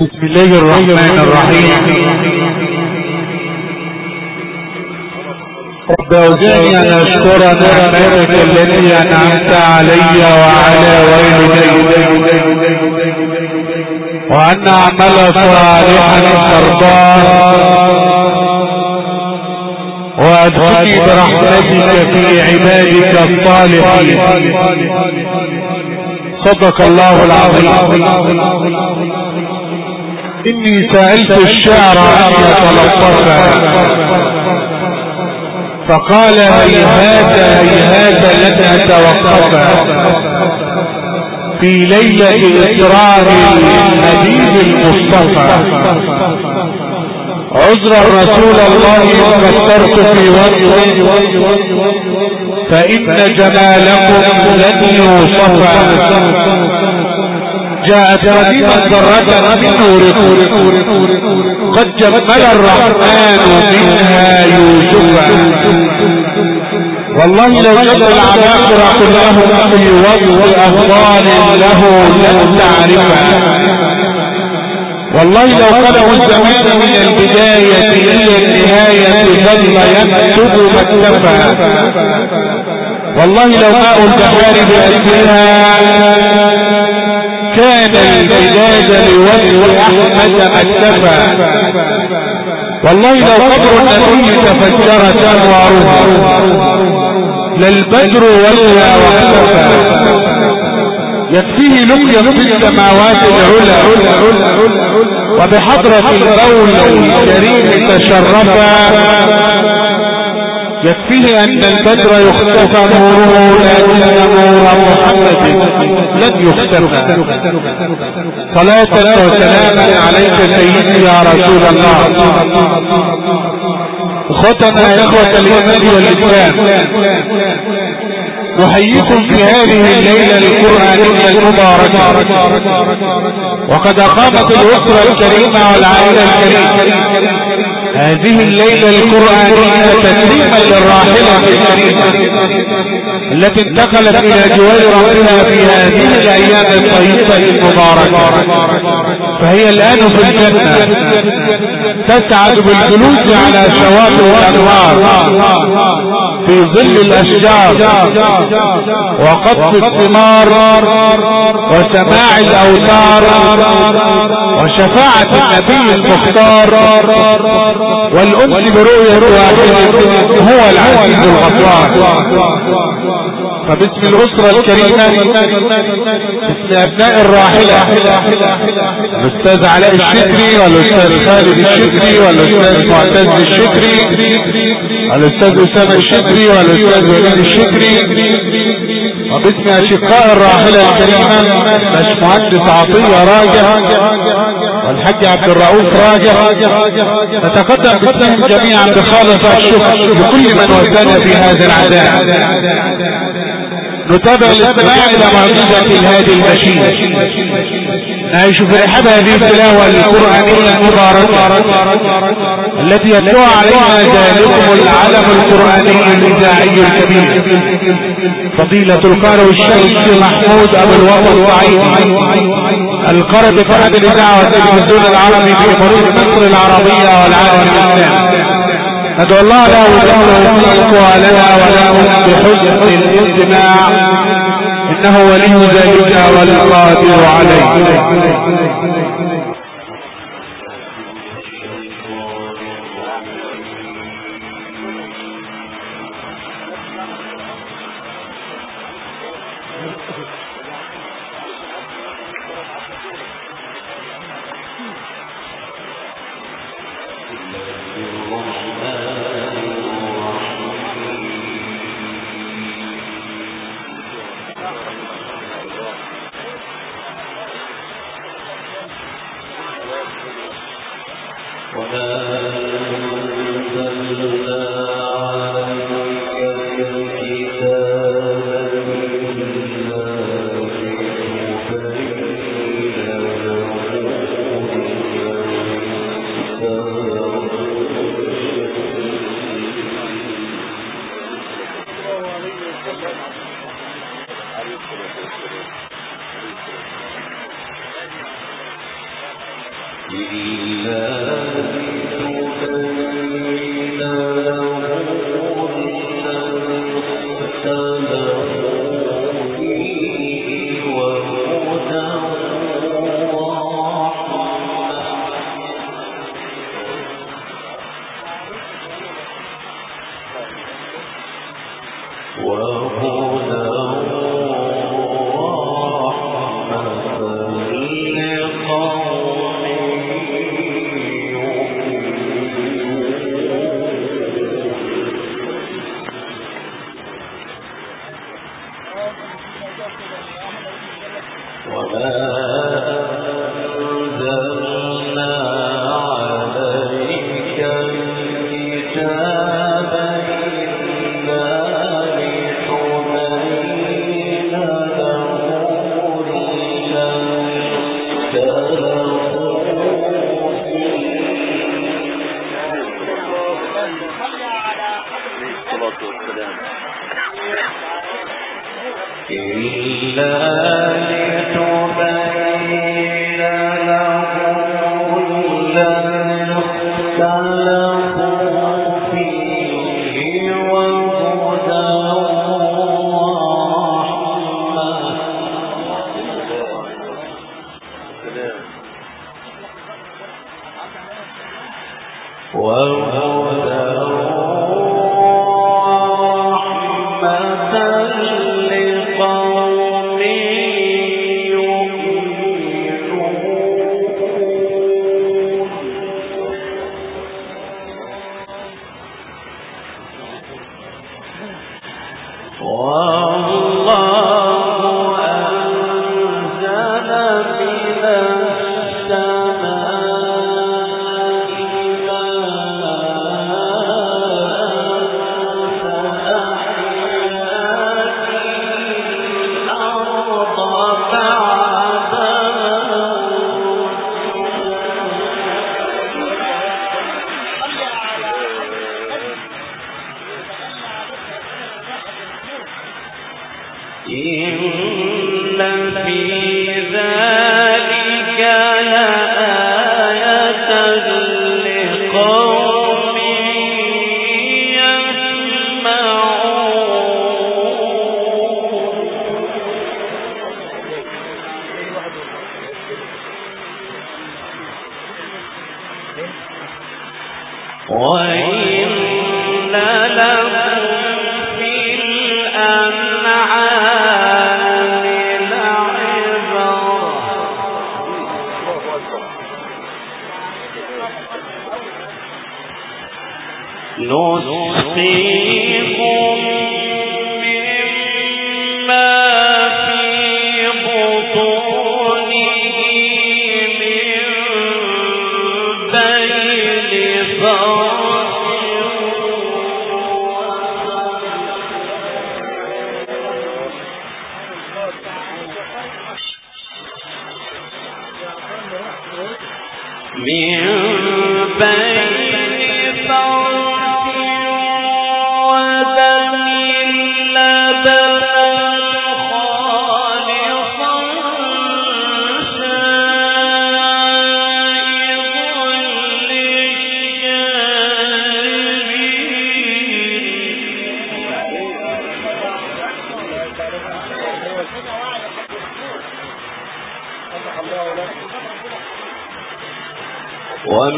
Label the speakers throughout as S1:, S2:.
S1: بسم الله الرحمن الرحيم. رب أوزعني أن اشكر نعمتك التي أنعمت علي وعلى والدي. وأن أعمل صالحا ترضاه. وأدخلني برحمتك في عبادك الصالحين. صدق الله العظيم. إني سألت الشعر أن يتلطفا فقال هيهات هيهات لن اتوقفا في ليلة اسرار الحبيب المصطفى. عذرا رسول الله فكرت في وجهه. فإن جمالكم لن يوصفا جاءت قديما ذرة من قد جمل الرحمن منها يوسفا والله لو جد العباقرة كلهم في وجه أفضال له لن تعرفا والله لو قلعوا الزمان من البداية إلى النهاية ظل يكتب مكتبا. والله لو ماء البحار بأسرها كان البلاد لوجه أحمد مكتبا والله لو قبر النبي تفجرت أنوارها للبدر ولا واختفى يكفيه لقيا في السماوات العلى وبحضرة القول الكريم تشرفا. يكفيه أن البدر يختفى نوره لكن نور محمد لن يختفى. صلاة وسلاما عليك سيدي يا رسول الله. اخوتنا يا إخوة الإيمان والإسلام. نحييكم في هذه الليلة القرآنية المباركة وقد أقامت الأسرة الكريمة والعائلة الكريمة. هذه الليلة القرآنية تكريما للراحلة الكريمة التي انتقلت إلى جوار ربها في هذه الأيام الطيبة المباركة. فهي الآن في الجنة. تسعد بالجلوس على شواطئ الأنوار. في ظل الأشجار وقط الثمار وسماع الأوتار وشفاعة النبي المختار والانس برؤية واحد هو العزيز الغفار. فباسم الأسرة الكريمة باسم أبناء الراحلة الأستاذ علاء الشكري والأستاذ خالد الشكري والأستاذ معتز الشكري الأستاذ أسامة الشكري والاستاذ وليد الشكري. وباسم أشقاء الراحلة الكريمة باشمهندس عطية راجع والحاج عبد الرؤوف راجع. نتقدم باسمهم جميعا بخالص الشكر لكل من وسان في هذا العداء نتابع الاستماع إلى معجزة الهادي البشير نعيش في رحاب هذه التلاوة القرآنية المباركة التي يتلو عليها ذلكم العلم القرآني الإذاعي الكبير. فضيلة القارئ الشيخ محمود أبو الوطن الصعيدي القارئ بفرد الإذاعة والتلفزيون العربي في حروب مصر العربية والعالم الإسلامي ندعو الله له وله ولنا ولهم بحسن الإستماع. إنه ولي ذلك والقادر عليه.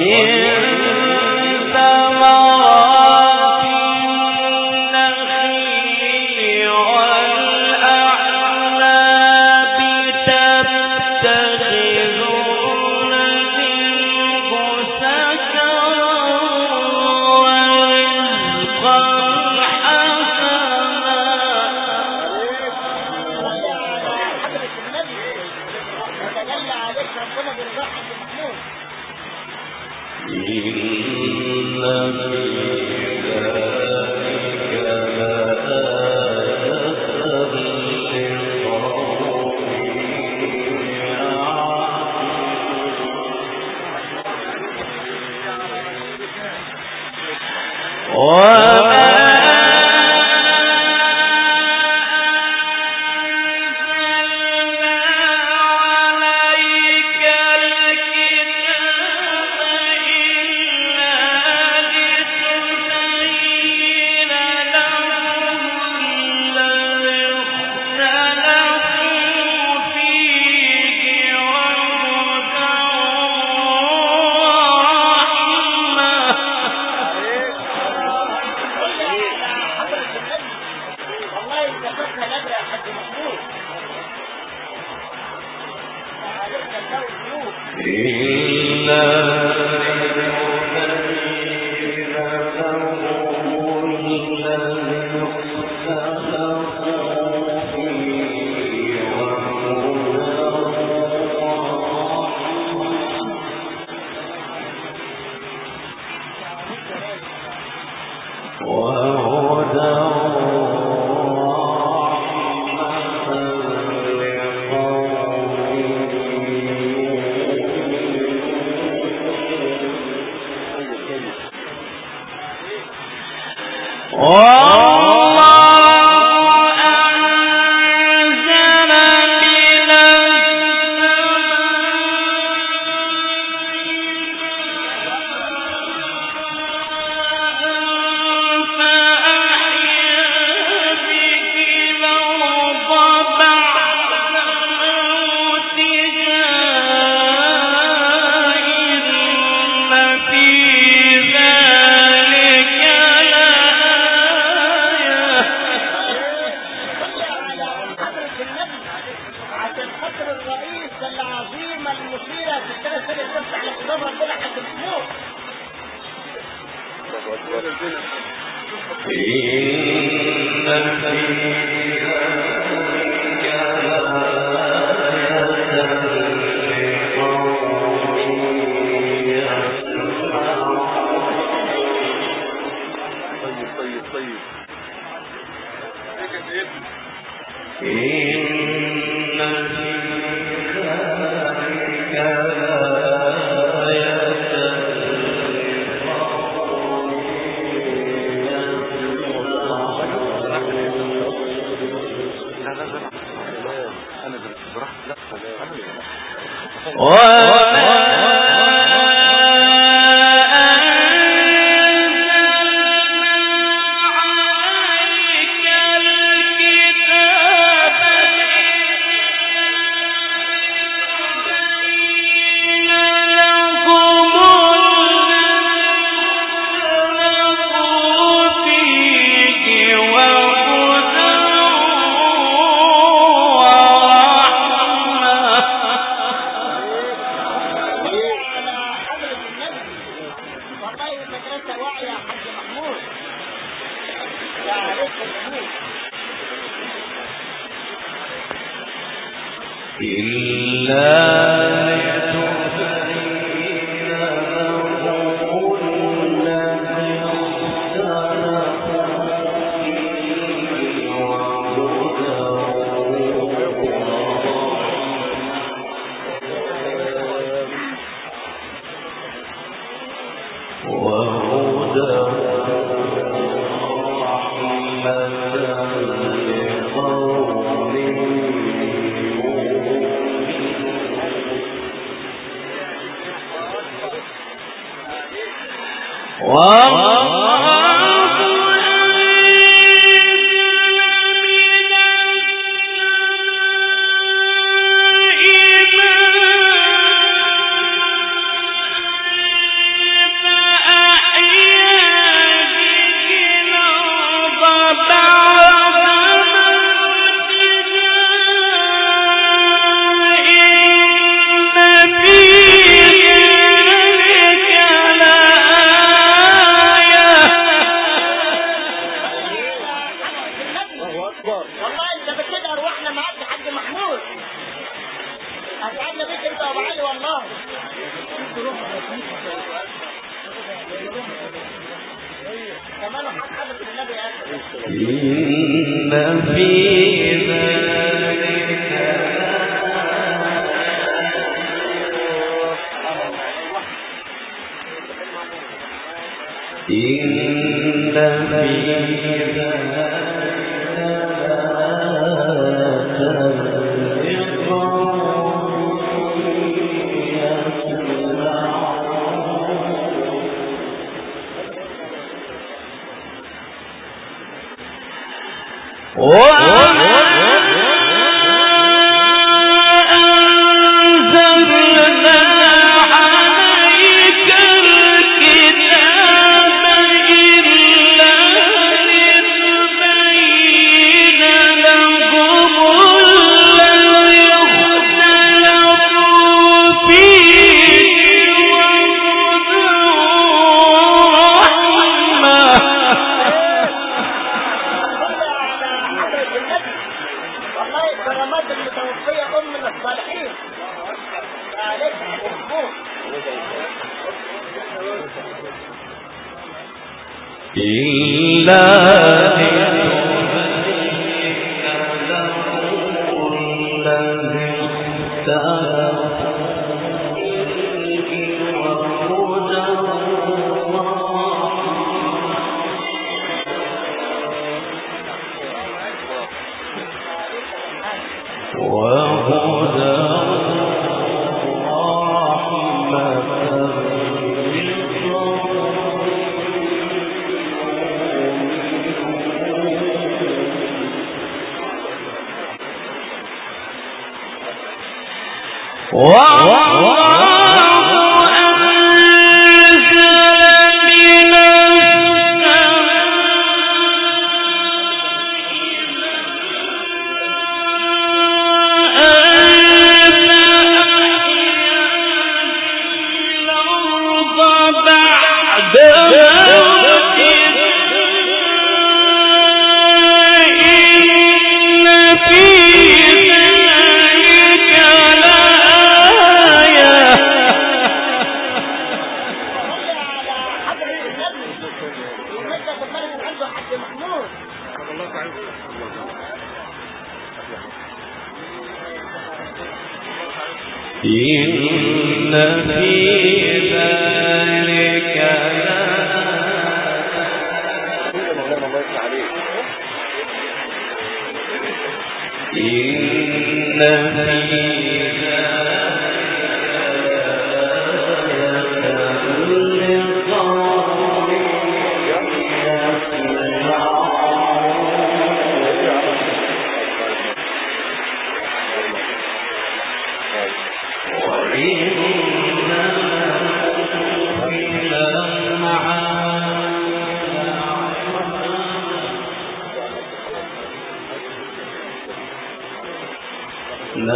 S2: He
S3: Oh.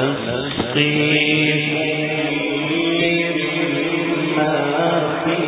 S3: نسقيكم
S2: مما في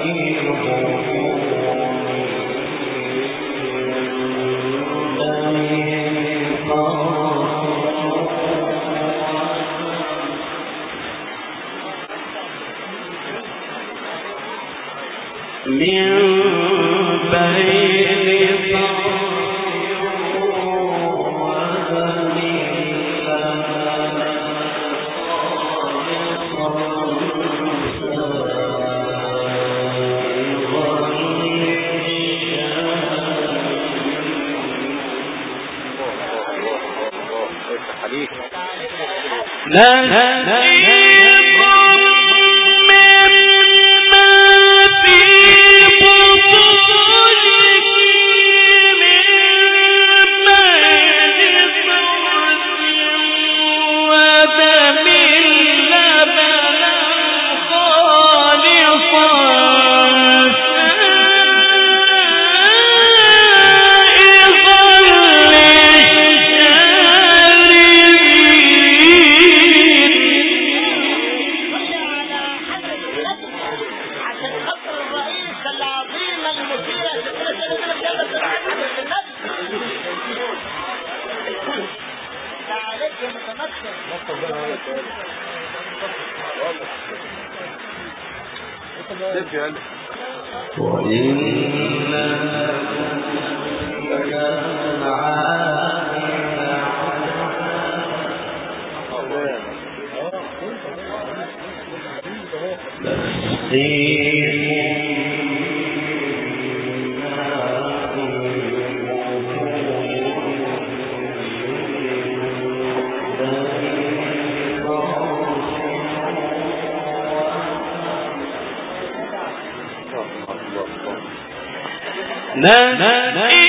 S2: نسئ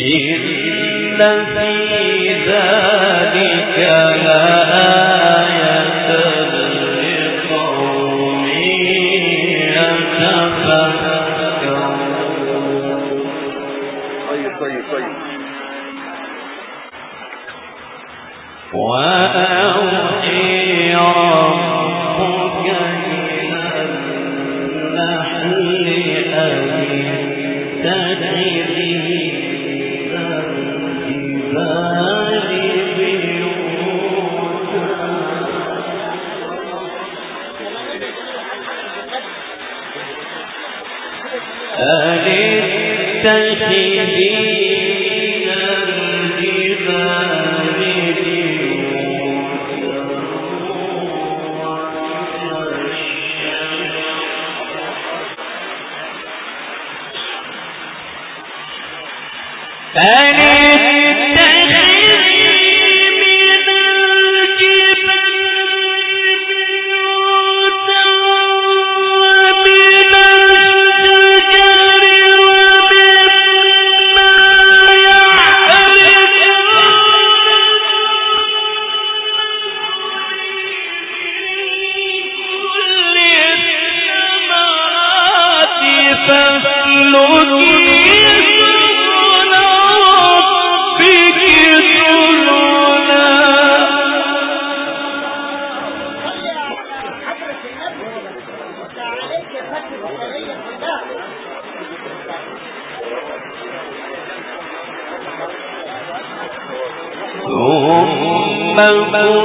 S2: إن في ذلك لآية ثم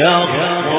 S2: يخرج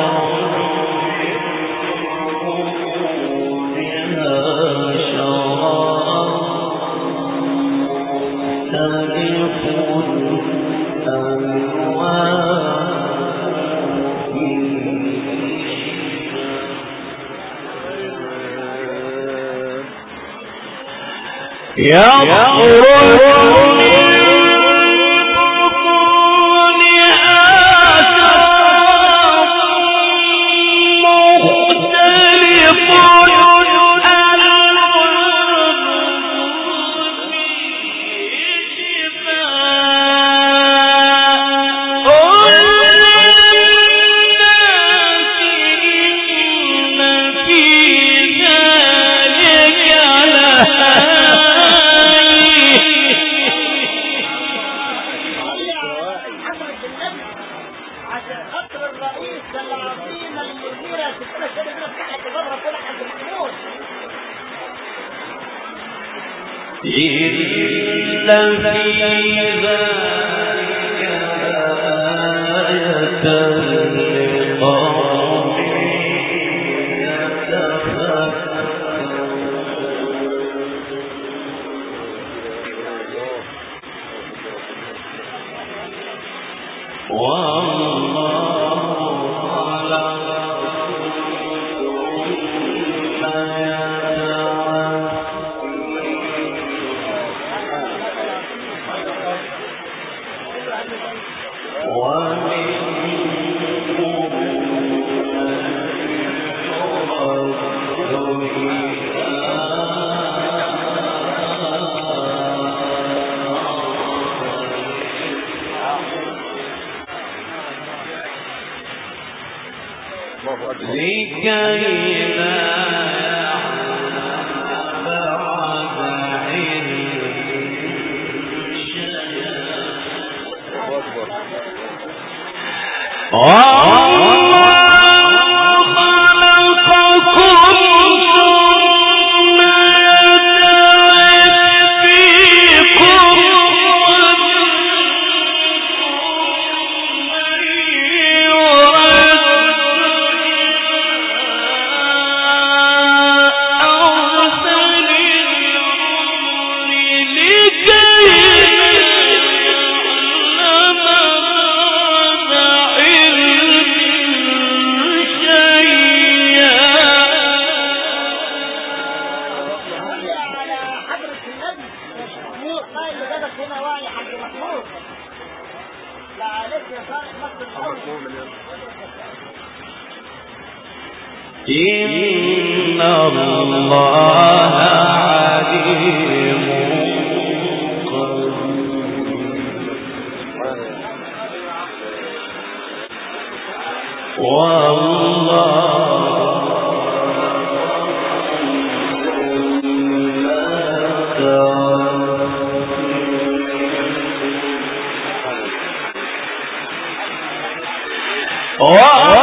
S3: قول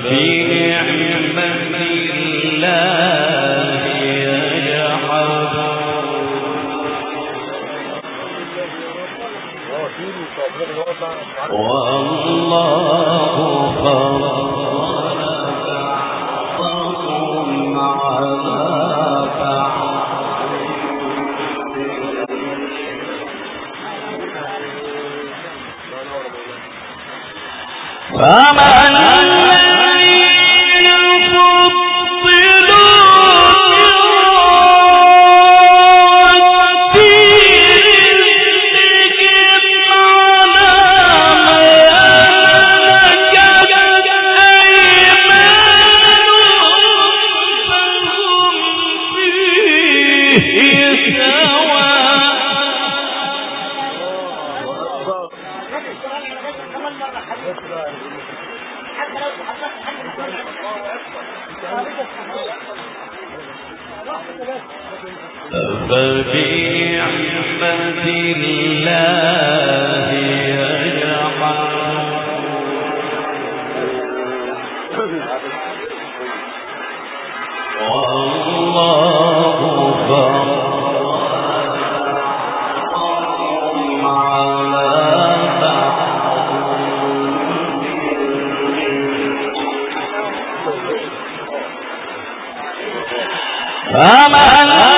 S2: في بعض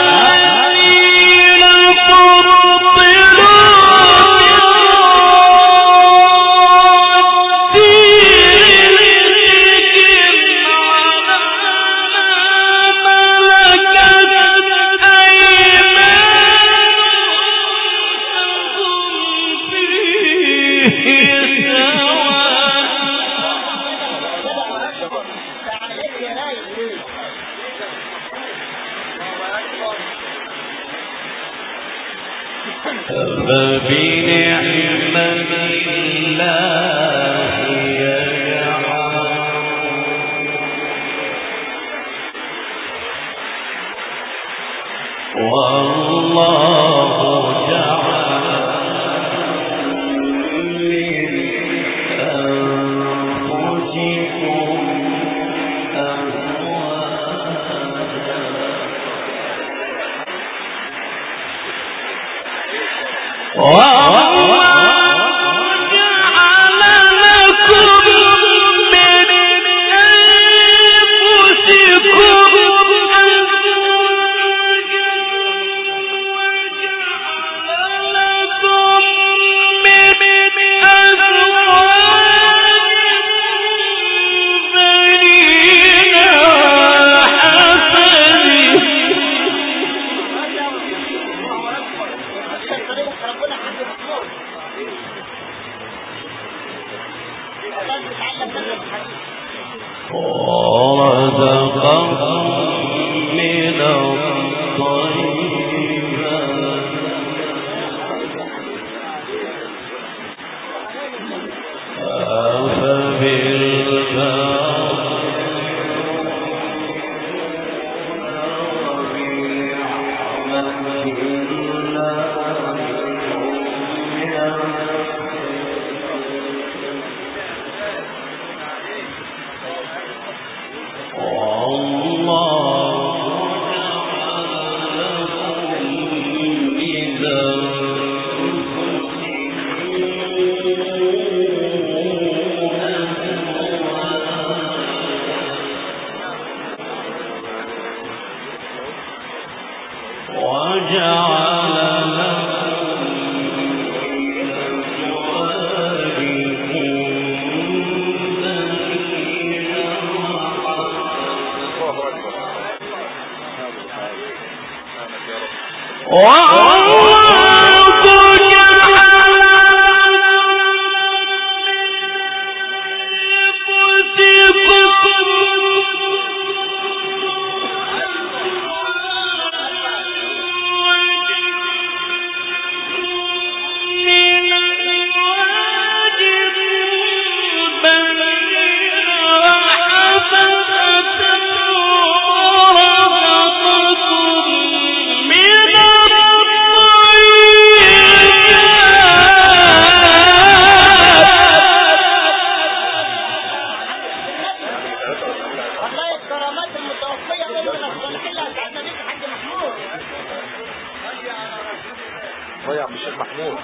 S2: ضيع في
S4: الشيخ محمود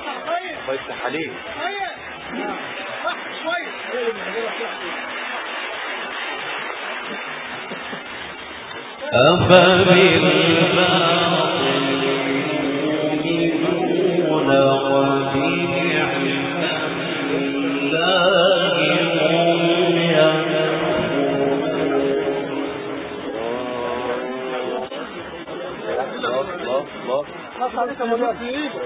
S4: طيب حليم.
S2: أفبالباطل يؤمنون وبنعمة الله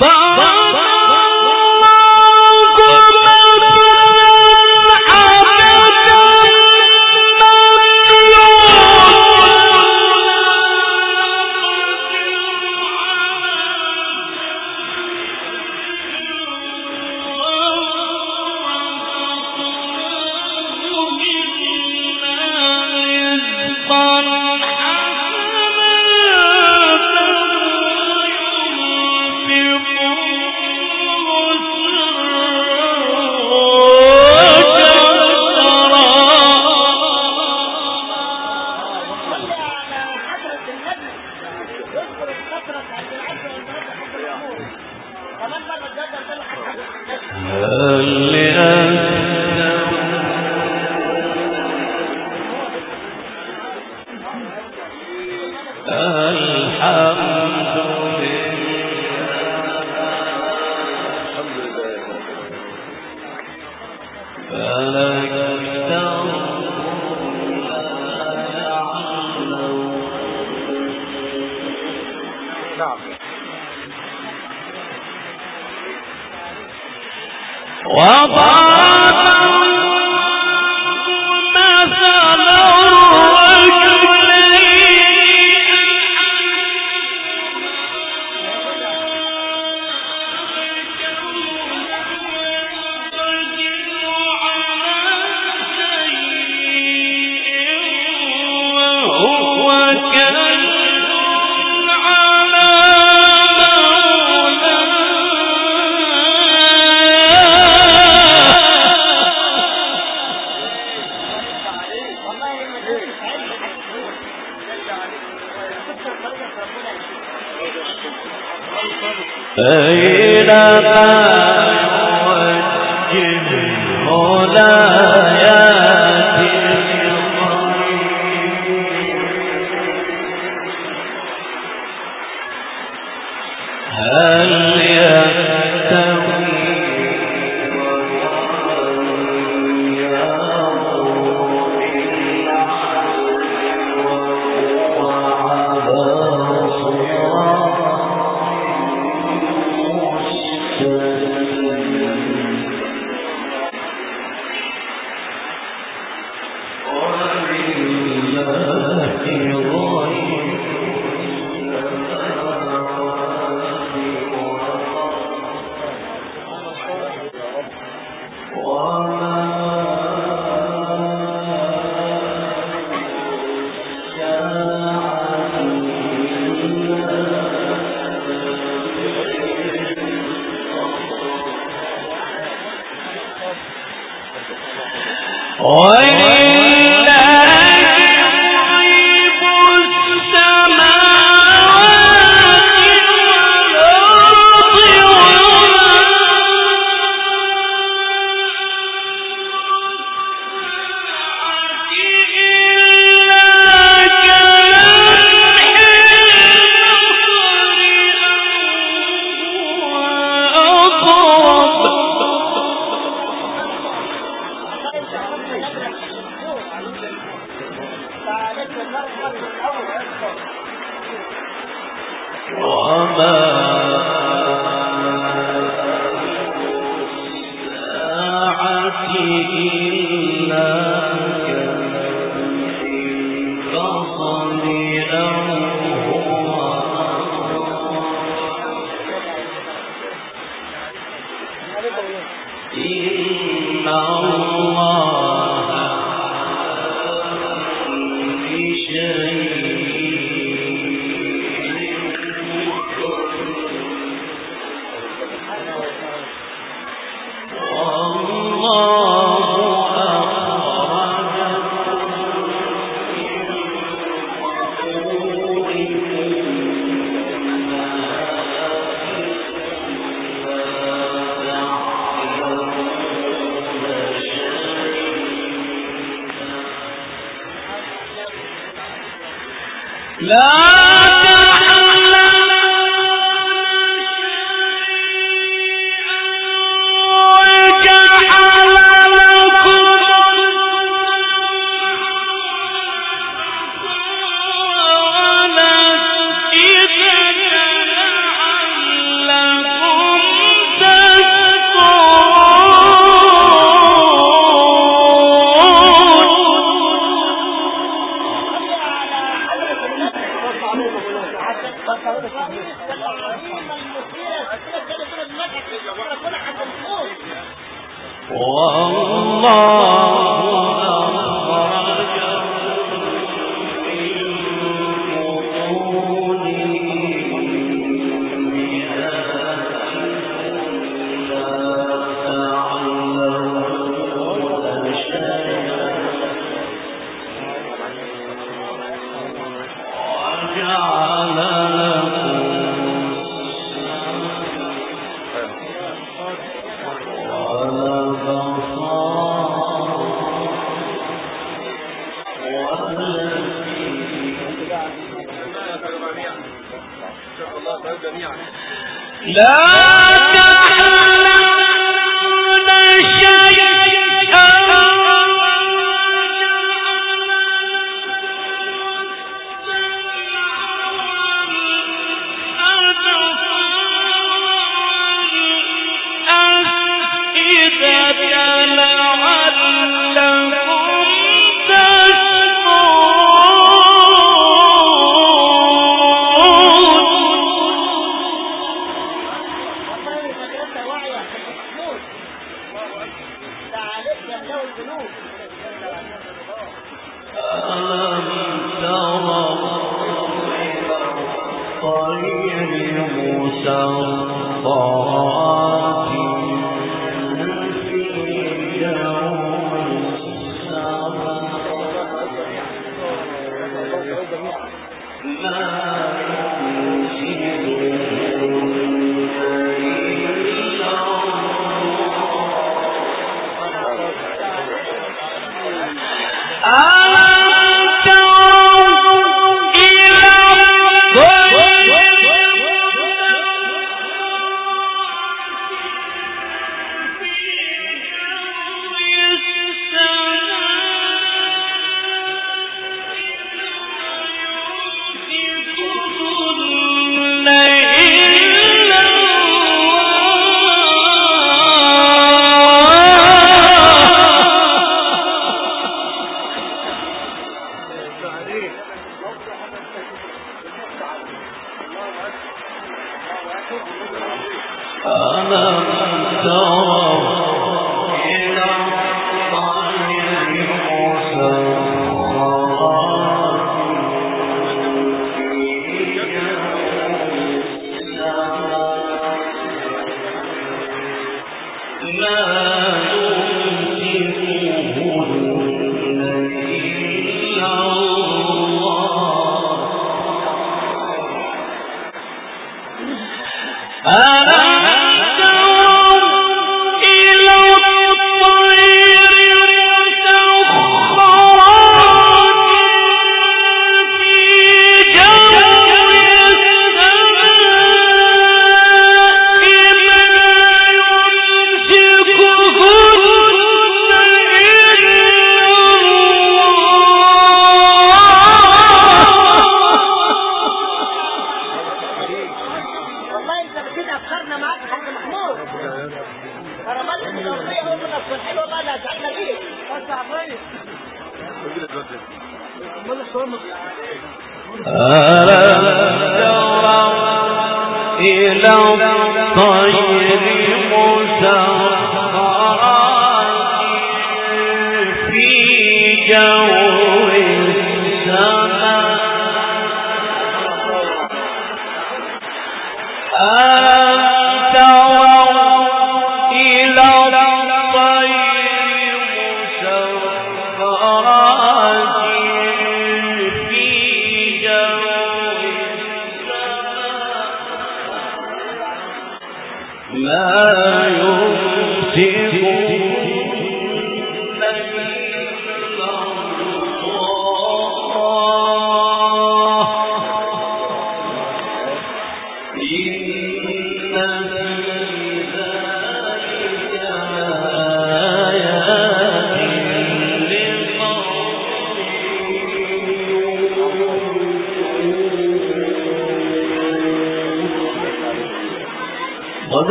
S2: با لا
S3: والله امال الصوم
S2: إلى الطير مسخرات في جو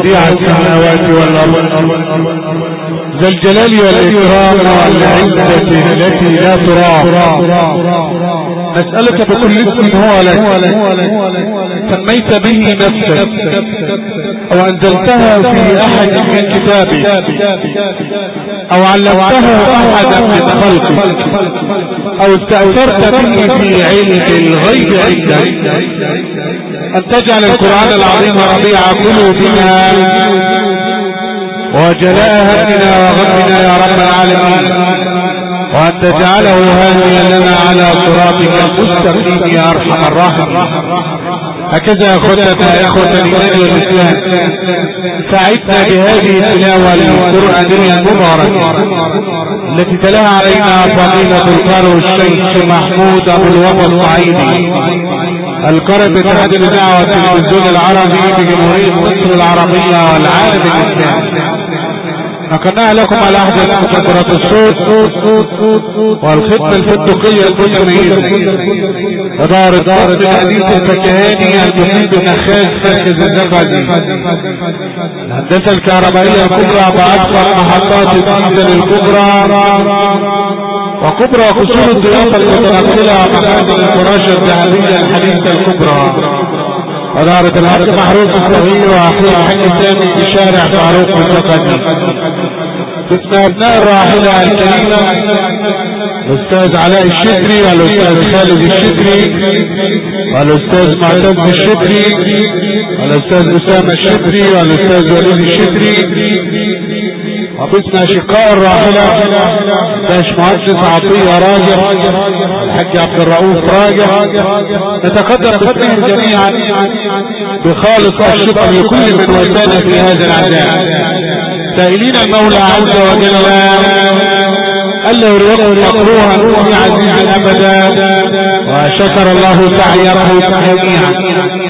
S1: بديع السماوات والأرض. ذا الجلال والإكرام والعزة التي لا ترام. نسألك بكل اسم هو لك. سميت به نفسك أو انزلتها في أحد من كتابك أو علمته أحدا من خلقك أو استأثرت به في علم الغيب عندك. أن تجعل القرآن العظيم ربيع قلوبنا. وجلاء همنا وغمنا يا رب العالمين. وأن تجعله هاديا لنا على صراطك المستقيم يا أرحم الراحمين. هكذا يا أخوتنا يا إخوة الإيمان والإسلام. سعدنا بهذه التلاوة القرآنية المباركة التي تلاها علينا فضيلة القارئ الشيخ محمود أبو الوفا الصعيدي. القارئ باتحاد الإذاعة والتلفزيون العربي في جمهورية مصر العربية والعالم الإسلامي. نقلناها لكم على أحد مقدرات الصوت والخدمة الفندقية المتميزة ودار دار الحديث الفكهاني المفيد النخاس مركز النفذي الهندسة الكهربائية الكبرى بأكثر محطات الديزل الكبرى. وكبرى قصور الضيافة المتنقلة ومخازن الفراشة الذهبية الحديثة الكبرى. ودارة الحق محروس الصغير وأخير حق سامي في شارع فاروق الثقفي باسم أبناء الراحلة الكريمة. الأستاذ علاء الشكري والأستاذ خالد الشكري والأستاذ معتز الشكري والأستاذ أسامة الشكري والأستاذ وليد الشكري وباسم اشقاء الراحلة باشمهندس عطية راجع. الحاج عبد الرؤوف راجع. نتقدم باسمهم جميعا بخالص الشكر لكل من وسانا في هذا العزاء سائلين المولى عز وجل. ألا يريكم مكروها في عزيز أبدا وشكر الله سعيكم جميعا.